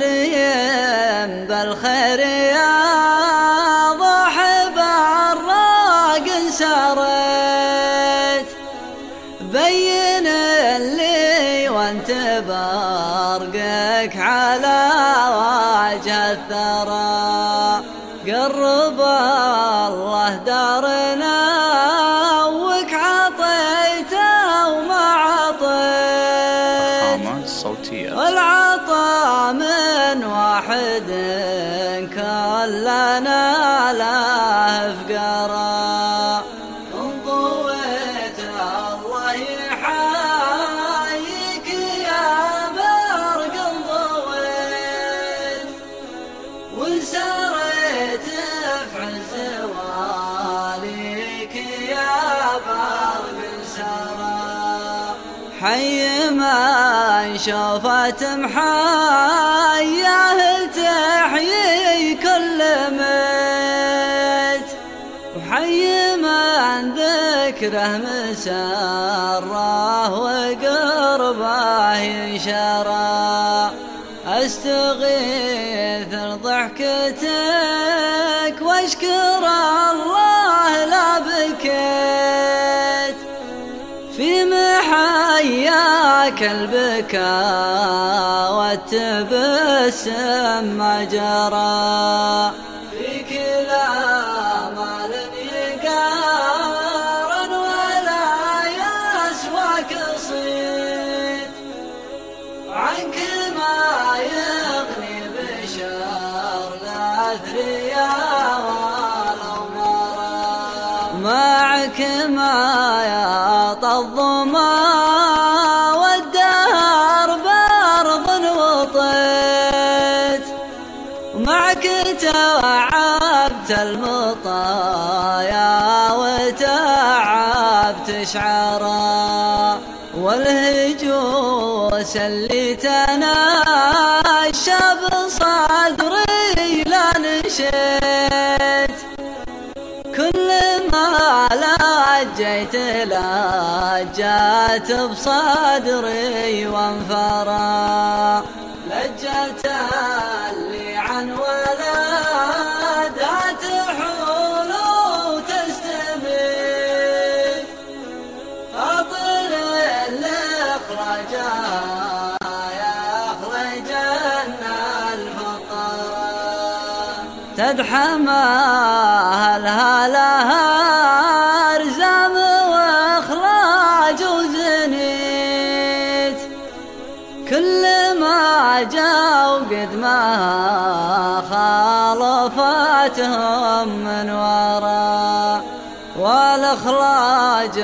تحريم بالخير يا ضحب الراق سريت بين اللي وانت برقك على وجه الثرى. قرب الله دارنا له فقرا انضويت الله يحاييك يا برق انضويت وانسريت في عز واليك يا برق سرى حي ما شافت محياه تحيي ذكره مسره وقربه ينشرى أستغيث ضحكتك وأشكر الله لا بكيت. في محياك البكاء والتبسم ما جرى معك ما يعطى الظما والدهر بارض وطيت. معك توعبت المطايا وتعبت شعرا. والهجوس اللي تناشى بصدري لا نشيت كل ما لجيت لجأت بصدري وانفرى. لجت اللي عن ولدها تحول وتستميت فاطر الإخراج الفطر تدحمها الهلها ارزام واخراج وزنيت كل ما جاء وقد ما خالفتهم من وراء والاخراج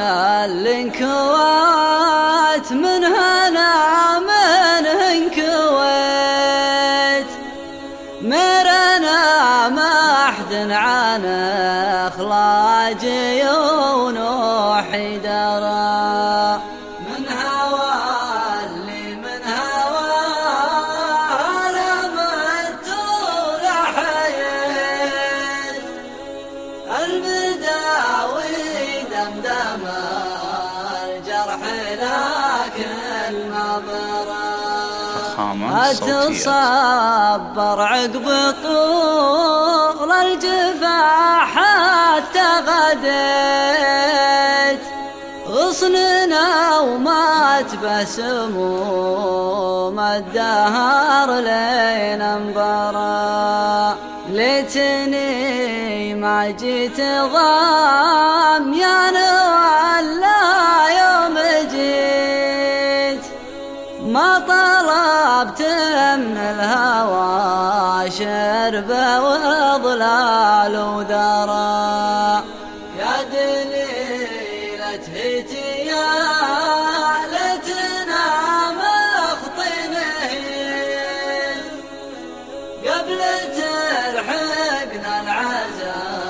الانكوات من هنا من انكويت مرنا ما احد عن اخلاجي ونوحي درى من هوى اللي من هوى أنا مت ولحيت المداوي دمدم الجرح لكن ما برى فخامة صوتية أتصبر عقب طول الجفا حتى غديت. غصننا ومات بسموم الدهر لين انبرى ليتني ما جيت ضام يا نوالا طلبت من الهوى شرب وظلال ودرى. يا دليلة هتي يا لتنا مخطنه قبل تلحقنا العزاير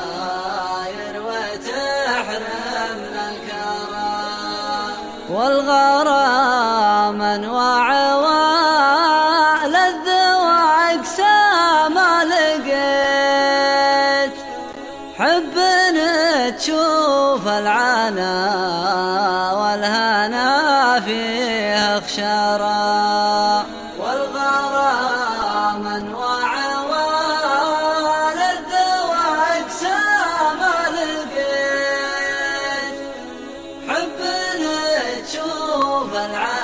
وتحرمنا الكرام والغرام أنواع تشوف العنا والهنا فيه اخشرا والغرام أنواع للذوى اقسام لقيت حب تشوف العنا